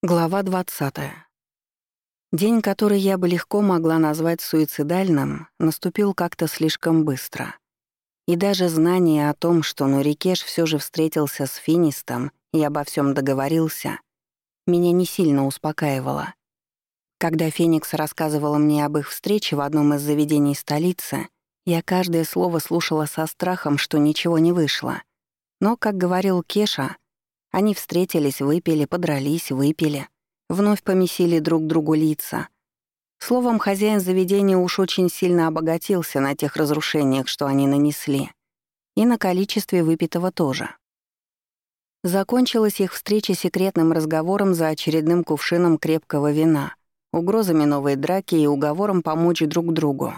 Глава 20. День, который я бы легко могла назвать суицидальным, наступил как-то слишком быстро. И даже знание о том, что Нурикеш все же встретился с Финистом и обо всем договорился, меня не сильно успокаивало. Когда Феникс рассказывала мне об их встрече в одном из заведений столицы, я каждое слово слушала со страхом, что ничего не вышло. Но, как говорил Кеша, они встретились, выпили, подрались, выпили. Вновь помесили друг другу лица. Словом, хозяин заведения уж очень сильно обогатился на тех разрушениях, что они нанесли. И на количестве выпитого тоже. Закончилась их встреча секретным разговором за очередным кувшином крепкого вина, угрозами новой драки и уговором помочь друг другу.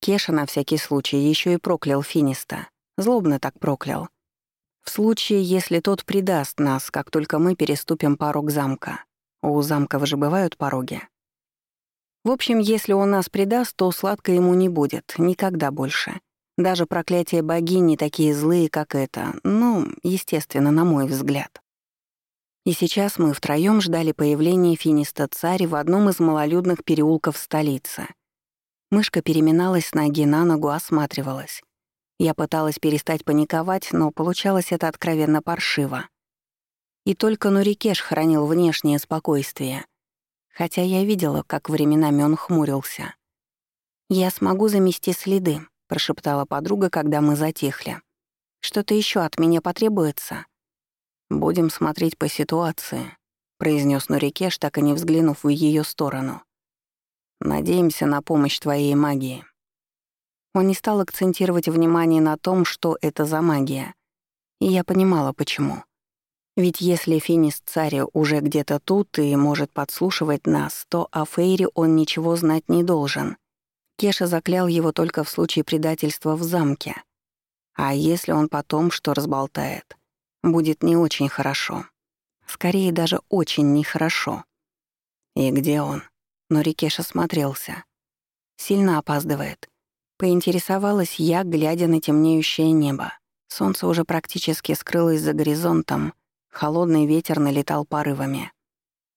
Кеша на всякий случай еще и проклял Финиста. Злобно так проклял. В случае, если тот предаст нас, как только мы переступим порог замка. У замков же бывают пороги. В общем, если он нас предаст, то сладко ему не будет, никогда больше. Даже проклятия богини такие злые, как это, ну, естественно, на мой взгляд. И сейчас мы втроём ждали появления Финиста Цари в одном из малолюдных переулков столицы. Мышка переминалась с ноги на ногу, осматривалась. Я пыталась перестать паниковать, но получалось это откровенно паршиво. И только Нурикеш хранил внешнее спокойствие, хотя я видела, как временами он хмурился. «Я смогу замести следы», — прошептала подруга, когда мы затихли. «Что-то еще от меня потребуется?» «Будем смотреть по ситуации», — произнес Нурикеш, так и не взглянув в ее сторону. «Надеемся на помощь твоей магии». Он не стал акцентировать внимание на том, что это за магия. И я понимала, почему. Ведь если Финис Царя уже где-то тут и может подслушивать нас, то о Фейре он ничего знать не должен. Кеша заклял его только в случае предательства в замке. А если он потом что разболтает, будет не очень хорошо. Скорее, даже очень нехорошо. И где он? Но Рикеша смотрелся. Сильно опаздывает. Поинтересовалась я, глядя на темнеющее небо. Солнце уже практически скрылось за горизонтом, холодный ветер налетал порывами.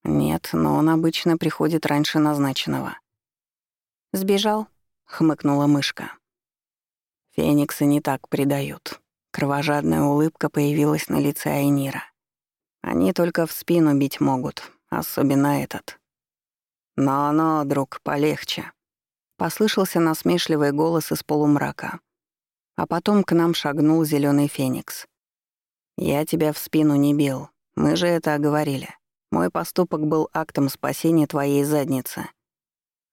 Нет, но он обычно приходит раньше назначенного. «Сбежал?» — хмыкнула мышка. Фениксы не так предают. Кровожадная улыбка появилась на лице Айнира. Они только в спину бить могут, особенно этот. «Но-но, друг, полегче», Послышался насмешливый голос из полумрака. А потом к нам шагнул зеленый феникс. «Я тебя в спину не бил. Мы же это оговорили. Мой поступок был актом спасения твоей задницы.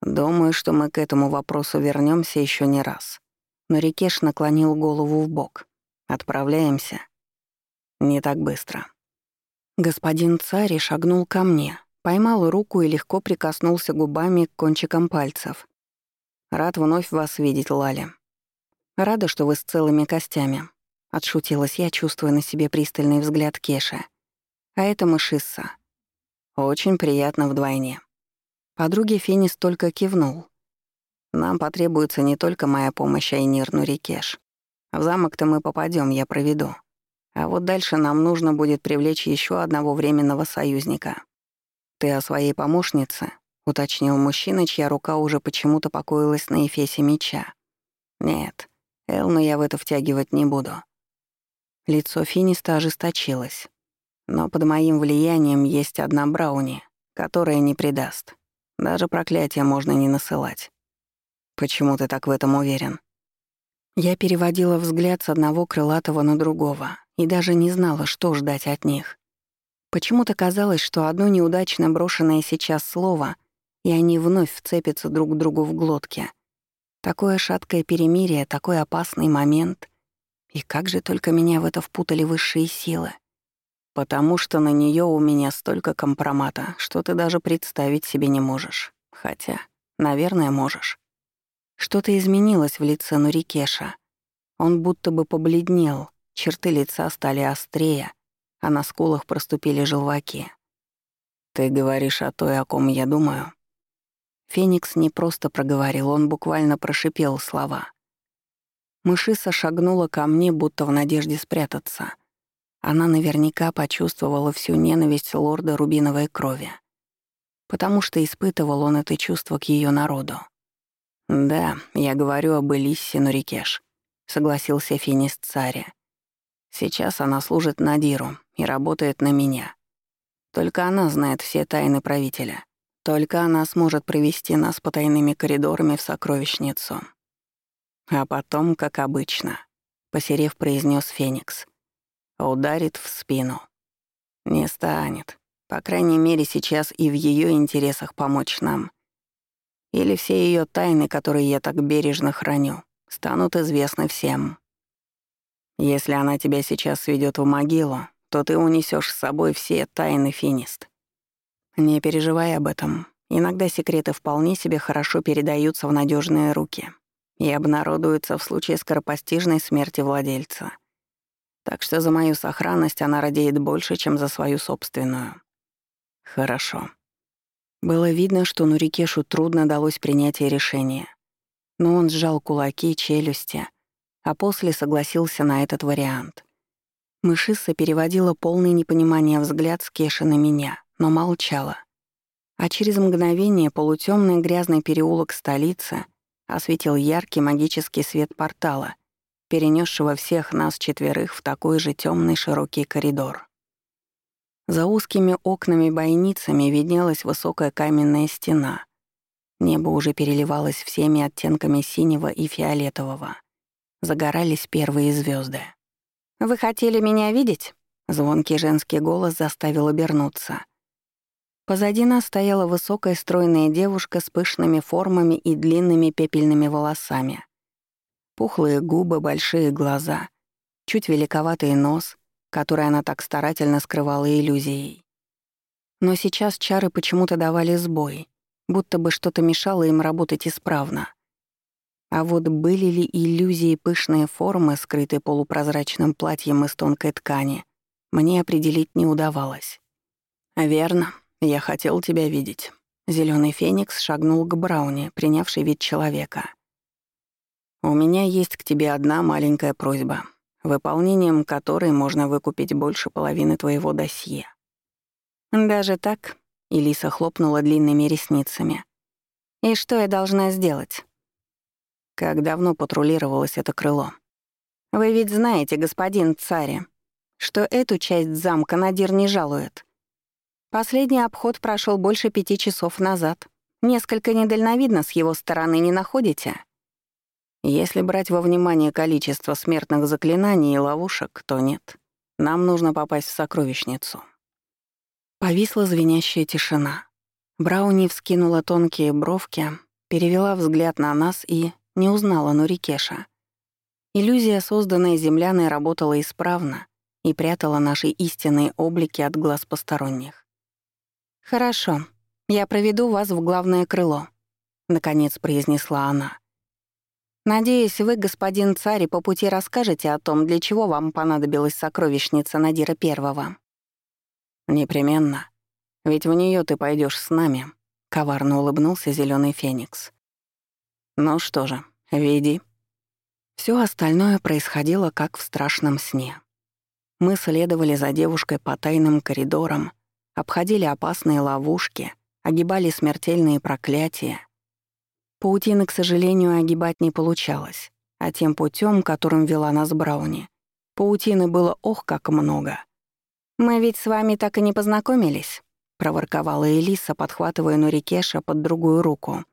Думаю, что мы к этому вопросу вернемся еще не раз». Но Рикеш наклонил голову в бок. «Отправляемся». «Не так быстро». Господин царь шагнул ко мне, поймал руку и легко прикоснулся губами к кончикам пальцев. «Рад вновь вас видеть, Лали. Рада, что вы с целыми костями», — отшутилась я, чувствуя на себе пристальный взгляд Кеши. «А это мышисса. Очень приятно вдвойне». Подруге Фенис только кивнул. «Нам потребуется не только моя помощь, Айнир Нурикеш. В замок-то мы попадем, я проведу. А вот дальше нам нужно будет привлечь еще одного временного союзника. Ты о своей помощнице?» — уточнил мужчина, чья рука уже почему-то покоилась на эфесе меча. «Нет, Элну я в это втягивать не буду». Лицо Финиста ожесточилось. Но под моим влиянием есть одна Брауни, которая не предаст. Даже проклятие можно не насылать. Почему ты так в этом уверен? Я переводила взгляд с одного крылатого на другого и даже не знала, что ждать от них. Почему-то казалось, что одно неудачно брошенное сейчас слово и они вновь вцепятся друг к другу в глотке. Такое шаткое перемирие, такой опасный момент. И как же только меня в это впутали высшие силы. Потому что на нее у меня столько компромата, что ты даже представить себе не можешь. Хотя, наверное, можешь. Что-то изменилось в лице Нурикеша. Он будто бы побледнел, черты лица стали острее, а на скулах проступили желваки. «Ты говоришь о той, о ком я думаю?» Феникс не просто проговорил, он буквально прошипел слова. Мышиса шагнула ко мне, будто в надежде спрятаться. она наверняка почувствовала всю ненависть лорда рубиновой крови, потому что испытывал он это чувство к ее народу. «Да, я говорю об Элиссе Нурикеш», — согласился Финист царя. «Сейчас она служит Надиру и работает на меня. Только она знает все тайны правителя. Только она сможет провести нас по тайными коридорами в сокровищницу». А потом, как обычно, посерев произнес Феникс. Ударит в спину. Не станет. По крайней мере, сейчас и в ее интересах помочь нам. Или все ее тайны, которые я так бережно храню, станут известны всем. Если она тебя сейчас сведет в могилу, то ты унесешь с собой все тайны Финист. Не переживай об этом. Иногда секреты вполне себе хорошо передаются в надежные руки и обнародуется в случае скоропостижной смерти владельца. Так что за мою сохранность она радеет больше, чем за свою собственную. Хорошо. Было видно, что Нурикешу трудно далось принятие решения. Но он сжал кулаки, челюсти, а после согласился на этот вариант. Мышисса переводила полное непонимание взгляд с Кеши на меня, но молчала. А через мгновение полутемный грязный переулок столицы осветил яркий магический свет портала, перенесшего всех нас четверых в такой же темный широкий коридор. За узкими окнами-бойницами виднелась высокая каменная стена. Небо уже переливалось всеми оттенками синего и фиолетового. Загорались первые звезды. «Вы хотели меня видеть?» Звонкий женский голос заставил обернуться — Позади нас стояла высокая стройная девушка с пышными формами и длинными пепельными волосами. Пухлые губы, большие глаза, чуть великоватый нос, который она так старательно скрывала иллюзией. Но сейчас чары почему-то давали сбой, будто бы что-то мешало им работать исправно. А вот были ли иллюзии пышные формы, скрытые полупрозрачным платьем из тонкой ткани, мне определить не удавалось. Верно, «Я хотел тебя видеть». Зелёный феникс шагнул к Брауне, принявший вид человека. «У меня есть к тебе одна маленькая просьба, выполнением которой можно выкупить больше половины твоего досье». «Даже так?» — Элиса хлопнула длинными ресницами. «И что я должна сделать?» «Как давно патрулировалось это крыло?» «Вы ведь знаете, господин царь, что эту часть замка Надир не жалует. Последний обход прошел больше пяти часов назад. Несколько недальновидно с его стороны не находите? Если брать во внимание количество смертных заклинаний и ловушек, то нет. Нам нужно попасть в сокровищницу. Повисла звенящая тишина. Брауни вскинула тонкие бровки, перевела взгляд на нас и не узнала Нурикеша. Иллюзия, созданная земляной, работала исправно и прятала наши истинные облики от глаз посторонних. «Хорошо. Я проведу вас в главное крыло», — наконец произнесла она. «Надеюсь, вы, господин царь, по пути расскажете о том, для чего вам понадобилась сокровищница Надира Первого». «Непременно. Ведь в нее ты пойдешь с нами», — коварно улыбнулся зеленый феникс. «Ну что же, веди». Все остальное происходило как в страшном сне. Мы следовали за девушкой по тайным коридорам, обходили опасные ловушки, огибали смертельные проклятия. Паутины, к сожалению, огибать не получалось, а тем путем, которым вела нас Брауни, паутины было ох как много. «Мы ведь с вами так и не познакомились», — проворковала Элиса, подхватывая Нурикеша под другую руку.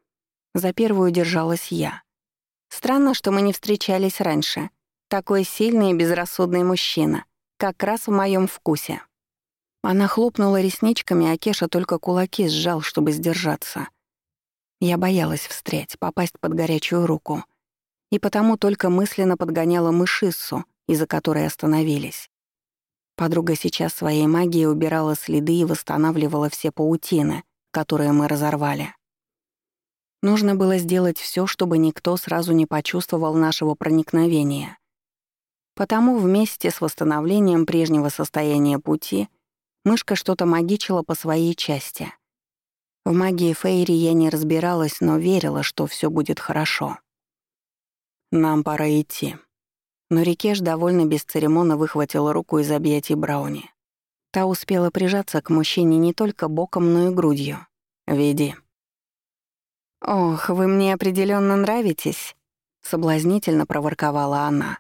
За первую держалась я. «Странно, что мы не встречались раньше. Такой сильный и безрассудный мужчина, как раз в моем вкусе». Она хлопнула ресничками, а Кеша только кулаки сжал, чтобы сдержаться. Я боялась встрять, попасть под горячую руку. И потому только мысленно подгоняла мышиссу, из-за которой остановились. Подруга сейчас своей магией убирала следы и восстанавливала все паутины, которые мы разорвали. Нужно было сделать все, чтобы никто сразу не почувствовал нашего проникновения. Потому вместе с восстановлением прежнего состояния пути — Мышка что-то магичила по своей части. В магии Фейри я не разбиралась, но верила, что все будет хорошо. «Нам пора идти». Но Рикеш довольно бесцеремонно выхватила руку из объятий Брауни. Та успела прижаться к мужчине не только боком, но и грудью. «Веди». «Ох, вы мне определенно нравитесь», — соблазнительно проворковала она.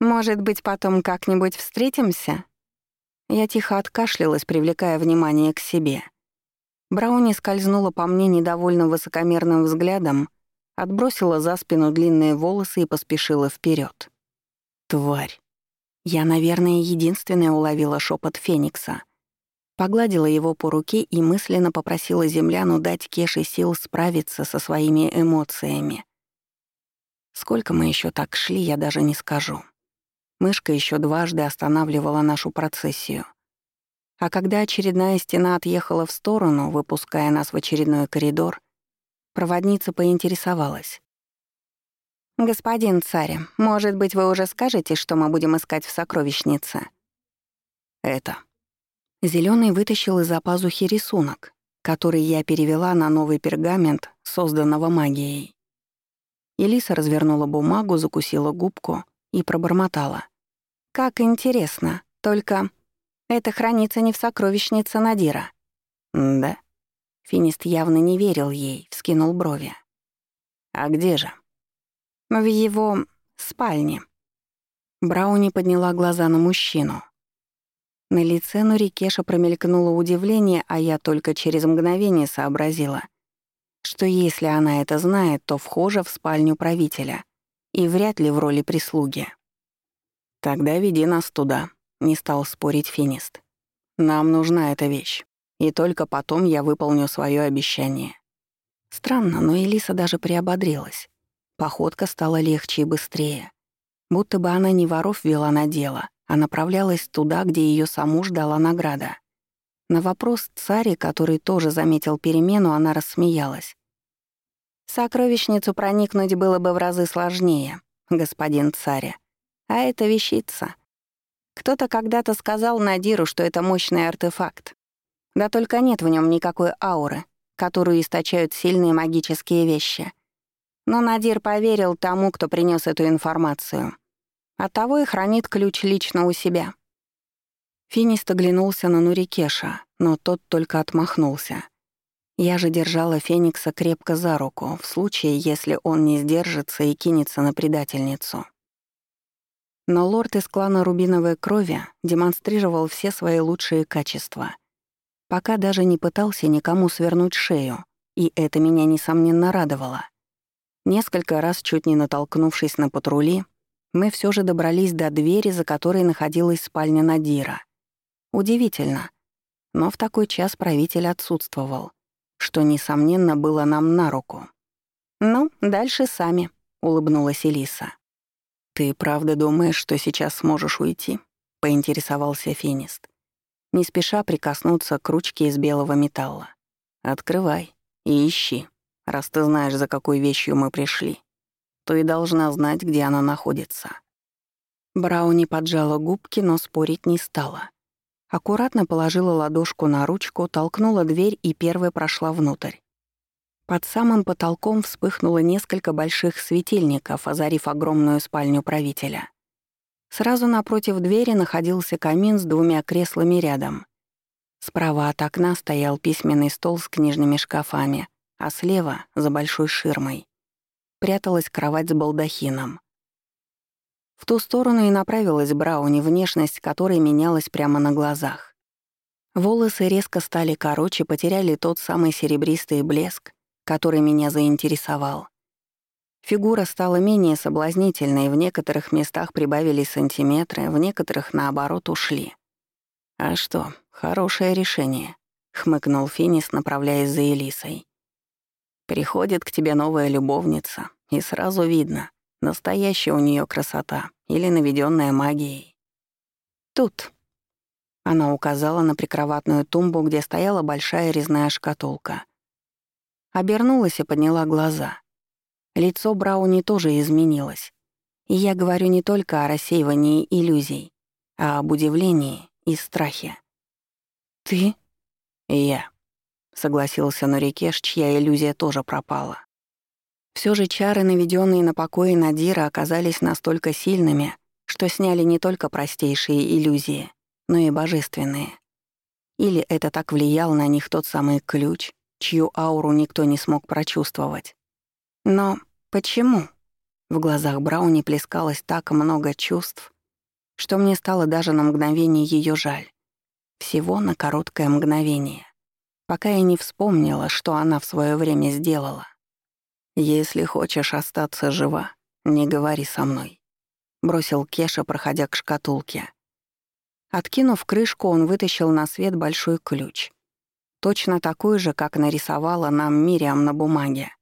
«Может быть, потом как-нибудь встретимся?» Я тихо откашлялась, привлекая внимание к себе. Брауни скользнула по мне недовольно высокомерным взглядом, отбросила за спину длинные волосы и поспешила вперед. Тварь. Я, наверное, единственная уловила шепот Феникса. Погладила его по руке и мысленно попросила земляну дать Кеше сил справиться со своими эмоциями. Сколько мы еще так шли, я даже не скажу. Мышка еще дважды останавливала нашу процессию. А когда очередная стена отъехала в сторону, выпуская нас в очередной коридор, проводница поинтересовалась. «Господин царь, может быть, вы уже скажете, что мы будем искать в сокровищнице?» «Это». Зелёный вытащил из-за пазухи рисунок, который я перевела на новый пергамент, созданного магией. Элиса развернула бумагу, закусила губку и пробормотала. «Как интересно, только это хранится не в сокровищнице Надира». «Да». Финист явно не верил ей, вскинул брови. «А где же?» В его спальне. Брауни подняла глаза на мужчину. На лице Нурикеша промелькнуло удивление, а я только через мгновение сообразила, что если она это знает, то вхожа в спальню правителя и вряд ли в роли прислуги. «Тогда веди нас туда», — не стал спорить Финист. «Нам нужна эта вещь, и только потом я выполню свое обещание». Странно, но Элиса даже приободрилась. Походка стала легче и быстрее. Будто бы она не воров вела на дело, а направлялась туда, где ее саму ждала награда. На вопрос цари, который тоже заметил перемену, она рассмеялась. «В сокровищницу проникнуть было бы в разы сложнее, господин царя. А это вещица. Кто-то когда-то сказал Надиру, что это мощный артефакт. Да только нет в нем никакой ауры, которую источают сильные магические вещи. Но Надир поверил тому, кто принес эту информацию. Оттого и хранит ключ лично у себя. Финист оглянулся на Нурикеша, но тот только отмахнулся. Я же держала Феникса крепко за руку, в случае, если он не сдержится и кинется на предательницу. Но лорд из клана Рубиновой крови демонстрировал все свои лучшие качества. Пока даже не пытался никому свернуть шею, и это меня, несомненно, радовало. Несколько раз, чуть не натолкнувшись на патрули, мы все же добрались до двери, за которой находилась спальня Надира. Удивительно. Но в такой час правитель отсутствовал, что, несомненно, было нам на руку. «Ну, дальше сами», — улыбнулась Элиса. «Ты правда думаешь, что сейчас сможешь уйти?» — поинтересовался Финист, не спеша прикоснуться к ручке из белого металла. «Открывай и ищи». Раз ты знаешь, за какой вещью мы пришли, то и должна знать, где она находится». Брауни поджала губки, но спорить не стала. Аккуратно положила ладошку на ручку, толкнула дверь и первой прошла внутрь. Под самым потолком вспыхнуло несколько больших светильников, озарив огромную спальню правителя. Сразу напротив двери находился камин с двумя креслами рядом. Справа от окна стоял письменный стол с книжными шкафами, а слева, за большой ширмой, пряталась кровать с балдахином. В ту сторону и направилась Брауни, внешность которой менялась прямо на глазах. Волосы резко стали короче, потеряли тот самый серебристый блеск, который меня заинтересовал. Фигура стала менее соблазнительной, в некоторых местах прибавились сантиметры, в некоторых, наоборот, ушли. «А что, хорошее решение», — хмыкнул Финис, направляясь за Элисой. Приходит к тебе новая любовница, и сразу видно, настоящая у нее красота или наведенная магией. Тут. Она указала на прикроватную тумбу, где стояла большая резная шкатулка. Обернулась и подняла глаза. Лицо Брауни тоже изменилось. И я говорю не только о рассеивании иллюзий, а об удивлении и страхе. «Ты?» «Я», согласился Нурикеш, чья иллюзия тоже пропала. Все же чары, наведенные на покои Надира, оказались настолько сильными, что сняли не только простейшие иллюзии, но и божественные. Или это так влиял на них тот самый ключ, чью ауру никто не смог прочувствовать. Но почему? В глазах Брауни плескалось так много чувств, что мне стало даже на мгновение ее жаль. Всего на короткое мгновение, пока я не вспомнила, что она в свое время сделала. «Если хочешь остаться жива, не говори со мной», — бросил Кеша, проходя к шкатулке. Откинув крышку, он вытащил на свет большой ключ. Точно такой же, как нарисовала нам Мириам на бумаге.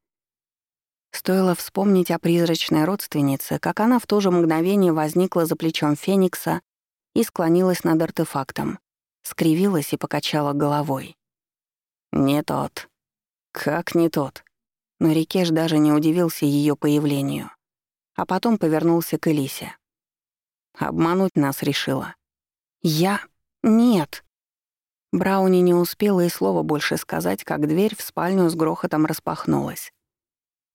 Стоило вспомнить о призрачной родственнице, как она в то же мгновение возникла за плечом Феникса и склонилась над артефактом, скривилась и покачала головой. «Не тот. Как не тот?» Но Рикеш даже не удивился ее появлению, а потом повернулся к Элисе. «Обмануть нас решила». «Я? Нет». Брауни не успела и слова больше сказать, как дверь в спальню с грохотом распахнулась.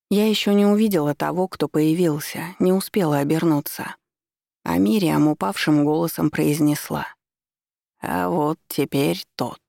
Я еще не увидела того, кто появился, не успела обернуться. А Мириам упавшим голосом произнесла. «А вот теперь тот».